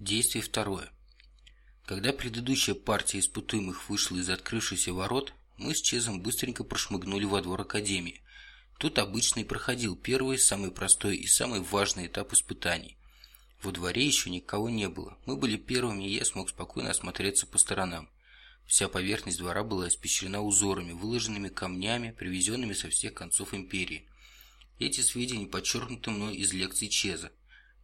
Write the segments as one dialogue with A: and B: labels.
A: Действие второе. Когда предыдущая партия испытуемых вышла из открывшихся ворот, мы с Чезом быстренько прошмыгнули во двор Академии. Тут обычно и проходил первый, самый простой и самый важный этап испытаний. Во дворе еще никого не было. Мы были первыми, и я смог спокойно осмотреться по сторонам. Вся поверхность двора была испещрена узорами, выложенными камнями, привезенными со всех концов империи. Эти сведения подчеркнуты мной из лекций Чеза.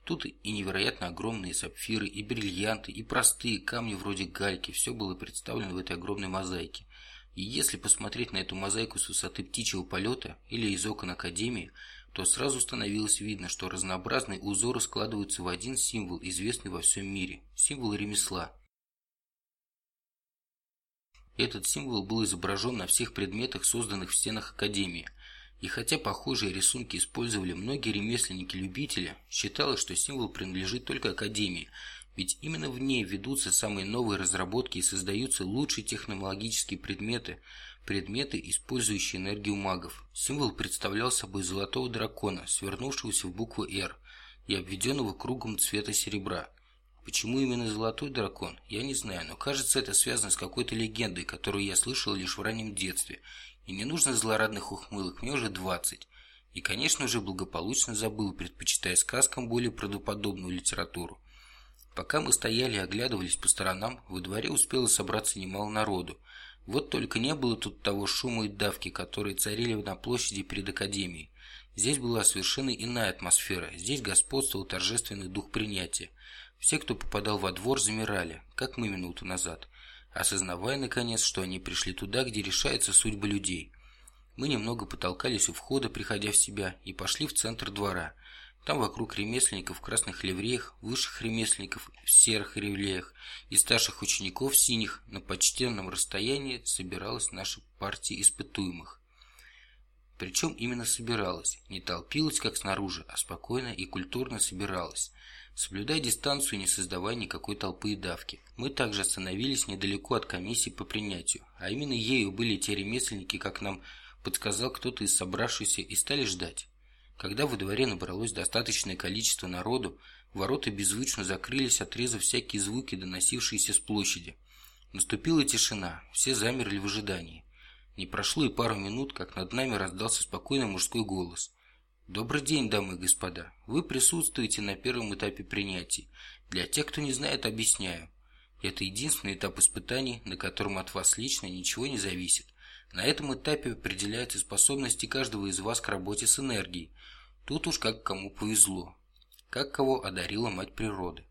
A: Тут и невероятно огромные сапфиры, и бриллианты, и простые камни вроде гальки. Все было представлено в этой огромной мозаике. И если посмотреть на эту мозаику с высоты птичьего полета или из окон Академии, то сразу становилось видно, что разнообразные узоры складываются в один символ, известный во всем мире – символ ремесла. Этот символ был изображен на всех предметах, созданных в стенах Академии. И хотя похожие рисунки использовали многие ремесленники-любители, считалось, что символ принадлежит только Академии, ведь именно в ней ведутся самые новые разработки и создаются лучшие технологические предметы, предметы, использующие энергию магов. Символ представлял собой золотого дракона, свернувшегося в букву «Р» и обведенного кругом цвета серебра. Почему именно золотой дракон, я не знаю, но кажется это связано с какой-то легендой, которую я слышал лишь в раннем детстве. И не нужно злорадных ухмылок, мне уже двадцать. И, конечно уже благополучно забыл, предпочитая сказкам более правдоподобную литературу. Пока мы стояли и оглядывались по сторонам, во дворе успело собраться немало народу. Вот только не было тут того шума и давки, которые царили на площади перед Академией. Здесь была совершенно иная атмосфера, здесь господствовал торжественный дух принятия. Все, кто попадал во двор, замирали, как мы минуту назад, осознавая, наконец, что они пришли туда, где решается судьба людей. Мы немного потолкались у входа, приходя в себя, и пошли в центр двора – там вокруг ремесленников в красных ливреях, высших ремесленников в серых ливреях и старших учеников в синих на почтенном расстоянии собиралась наша партия испытуемых. Причем именно собиралась, не толпилась, как снаружи, а спокойно и культурно собиралась, соблюдая дистанцию и не создавая никакой толпы и давки. Мы также остановились недалеко от комиссии по принятию, а именно ею были те ремесленники, как нам подсказал кто-то из собравшихся, и стали ждать. Когда во дворе набралось достаточное количество народу, ворота беззвучно закрылись, отрезав всякие звуки, доносившиеся с площади. Наступила тишина, все замерли в ожидании. Не прошло и пару минут, как над нами раздался спокойный мужской голос. «Добрый день, дамы и господа. Вы присутствуете на первом этапе принятия. Для тех, кто не знает, объясняю. Это единственный этап испытаний, на котором от вас лично ничего не зависит. На этом этапе определяются способности каждого из вас к работе с энергией. Тут уж как кому повезло. Как кого одарила мать природы.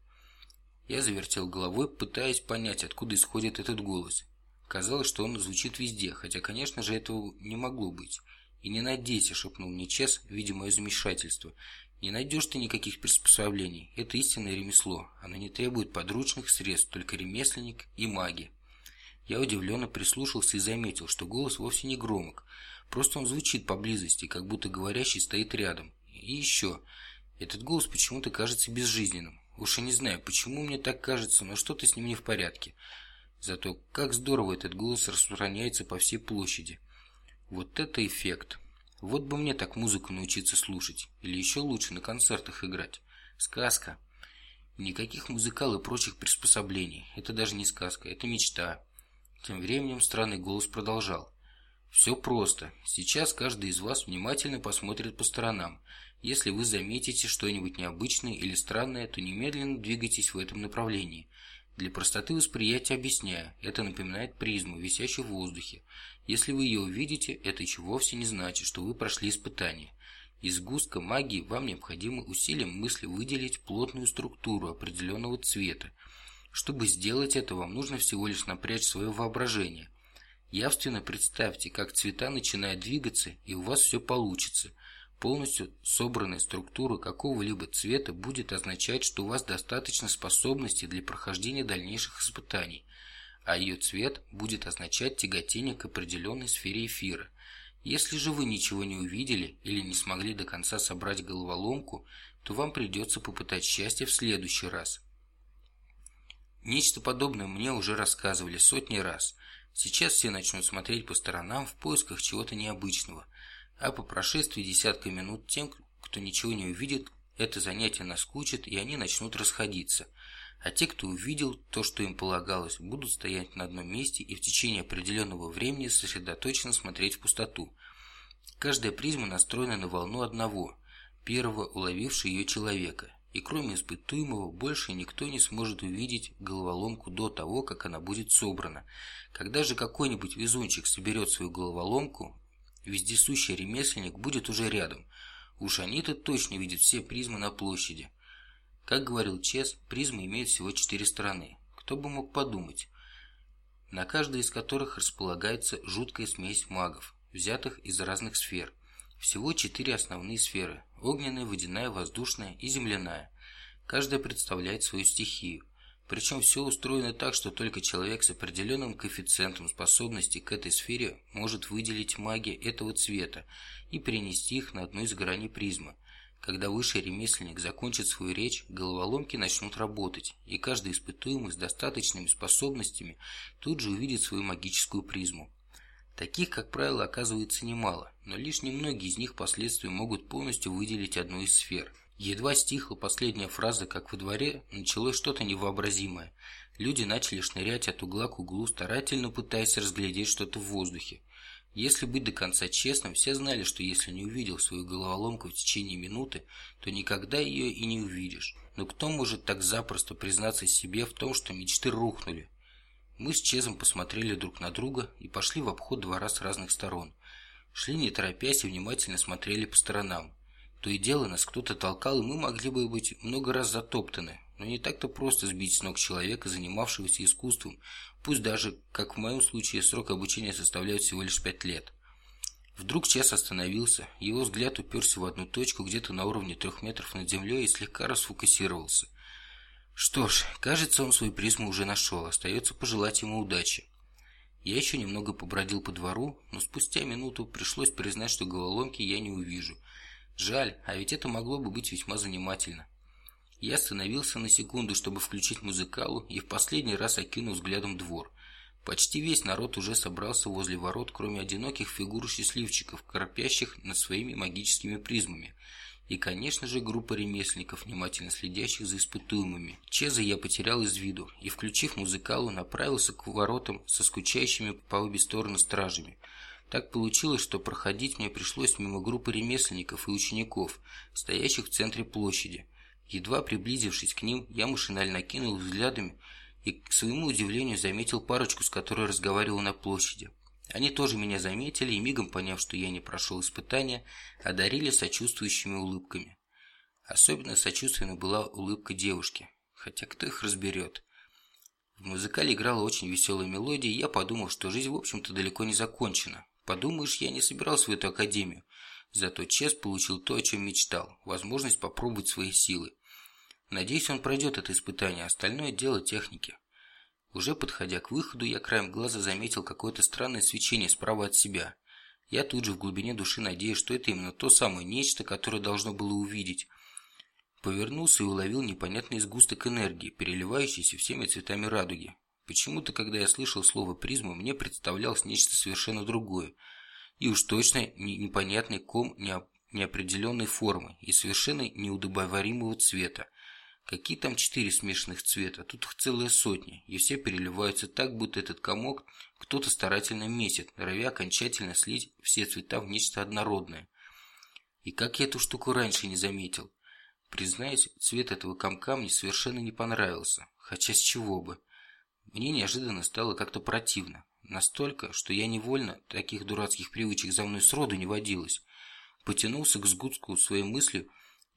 A: Я завертел головой, пытаясь понять, откуда исходит этот голос. Казалось, что он звучит везде, хотя, конечно же, этого не могло быть. «И не надейся», — шепнул мне Чес, видя мое замешательство. «Не найдешь ты никаких приспособлений. Это истинное ремесло. Оно не требует подручных средств, только ремесленник и маги». Я удивленно прислушался и заметил, что голос вовсе не громок. Просто он звучит поблизости, как будто говорящий стоит рядом. И еще. Этот голос почему-то кажется безжизненным. Уж и не знаю, почему мне так кажется, но что-то с ним не в порядке. Зато как здорово этот голос распространяется по всей площади. Вот это эффект. Вот бы мне так музыку научиться слушать. Или еще лучше на концертах играть. Сказка. Никаких музыкал и прочих приспособлений. Это даже не сказка, это мечта. Тем временем странный голос продолжал. «Все просто. Сейчас каждый из вас внимательно посмотрит по сторонам. Если вы заметите что-нибудь необычное или странное, то немедленно двигайтесь в этом направлении. Для простоты восприятия объясняю. Это напоминает призму, висящую в воздухе. Если вы ее увидите, это еще вовсе не значит, что вы прошли испытание. Из густка магии вам необходимо усилием мысли выделить плотную структуру определенного цвета, чтобы сделать это, вам нужно всего лишь напрячь свое воображение. Явственно представьте, как цвета начинают двигаться, и у вас все получится. Полностью собранная структура какого-либо цвета будет означать, что у вас достаточно способностей для прохождения дальнейших испытаний, а ее цвет будет означать тяготение к определенной сфере эфира. Если же вы ничего не увидели или не смогли до конца собрать головоломку, то вам придется попытать счастье в следующий раз. Нечто подобное мне уже рассказывали сотни раз. Сейчас все начнут смотреть по сторонам в поисках чего-то необычного. А по прошествии десятка минут тем, кто ничего не увидит, это занятие наскучит, и они начнут расходиться. А те, кто увидел то, что им полагалось, будут стоять на одном месте и в течение определенного времени сосредоточенно смотреть в пустоту. Каждая призма настроена на волну одного, первого уловившего ее человека. И кроме испытуемого, больше никто не сможет увидеть головоломку до того, как она будет собрана. Когда же какой-нибудь везунчик соберет свою головоломку, вездесущий ремесленник будет уже рядом. Уж они-то точно видят все призмы на площади. Как говорил Чес, призма имеет всего четыре стороны. Кто бы мог подумать, на каждой из которых располагается жуткая смесь магов, взятых из разных сфер. Всего четыре основные сферы – огненная, водяная, воздушная и земляная. Каждая представляет свою стихию. Причем все устроено так, что только человек с определенным коэффициентом способности к этой сфере может выделить маги этого цвета и перенести их на одну из граней призмы. Когда высший ремесленник закончит свою речь, головоломки начнут работать, и каждый испытуемый с достаточными способностями тут же увидит свою магическую призму. Таких, как правило, оказывается немало, но лишь немногие из них впоследствии могут полностью выделить одну из сфер. Едва стихла последняя фраза, как во дворе началось что-то невообразимое. Люди начали шнырять от угла к углу, старательно пытаясь разглядеть что-то в воздухе. Если быть до конца честным, все знали, что если не увидел свою головоломку в течение минуты, то никогда ее и не увидишь. Но кто может так запросто признаться себе в том, что мечты рухнули? Мы с Чезом посмотрели друг на друга и пошли в обход двора с разных сторон. Шли не торопясь и внимательно смотрели по сторонам. То и дело нас кто-то толкал, и мы могли бы быть много раз затоптаны. Но не так-то просто сбить с ног человека, занимавшегося искусством, Пусть даже, как в моем случае, срок обучения составляет всего лишь пять лет. Вдруг Час остановился, его взгляд уперся в одну точку где-то на уровне трех метров над землей и слегка расфокусировался. Что ж, кажется, он свою призму уже нашел, остается пожелать ему удачи. Я еще немного побродил по двору, но спустя минуту пришлось признать, что головоломки я не увижу. Жаль, а ведь это могло бы быть весьма занимательно. Я остановился на секунду, чтобы включить музыкалу, и в последний раз окинул взглядом двор. Почти весь народ уже собрался возле ворот, кроме одиноких фигур счастливчиков, корпящих над своими магическими призмами. И, конечно же, группа ремесленников, внимательно следящих за испытуемыми. Чеза я потерял из виду и, включив музыкалу, направился к воротам со скучающими по обе стороны стражами. Так получилось, что проходить мне пришлось мимо группы ремесленников и учеников, стоящих в центре площади. Едва приблизившись к ним, я машинально кинул взглядами и, к своему удивлению, заметил парочку, с которой разговаривал на площади. Они тоже меня заметили и, мигом поняв, что я не прошел испытания, одарили сочувствующими улыбками. Особенно сочувственна была улыбка девушки, хотя кто их разберет. В музыкале играла очень веселая мелодия, и я подумал, что жизнь, в общем-то, далеко не закончена. Подумаешь, я не собирался в эту академию. Зато Чес получил то, о чем мечтал – возможность попробовать свои силы. Надеюсь, он пройдет это испытание, остальное дело техники. Уже подходя к выходу, я краем глаза заметил какое-то странное свечение справа от себя. Я тут же в глубине души надеюсь, что это именно то самое нечто, которое должно было увидеть. Повернулся и уловил непонятный сгусток энергии, переливающийся всеми цветами радуги. Почему-то, когда я слышал слово «призма», мне представлялось нечто совершенно другое – и уж точно непонятный ком неопределенной формы и совершенно неудобоваримого цвета. Какие там четыре смешанных цвета, тут их целая сотня, и все переливаются так, будто этот комок кто-то старательно месит, норовя окончательно слить все цвета в нечто однородное. И как я эту штуку раньше не заметил? Признаюсь, цвет этого комка мне совершенно не понравился, хотя с чего бы. Мне неожиданно стало как-то противно. Настолько, что я невольно, таких дурацких привычек за мной сроду не водилось, потянулся к сгустку своей мысли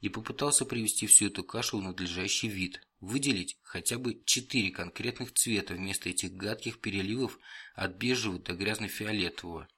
A: и попытался привести всю эту кашу в надлежащий вид, выделить хотя бы четыре конкретных цвета вместо этих гадких переливов от бежевого до грязно-фиолетового.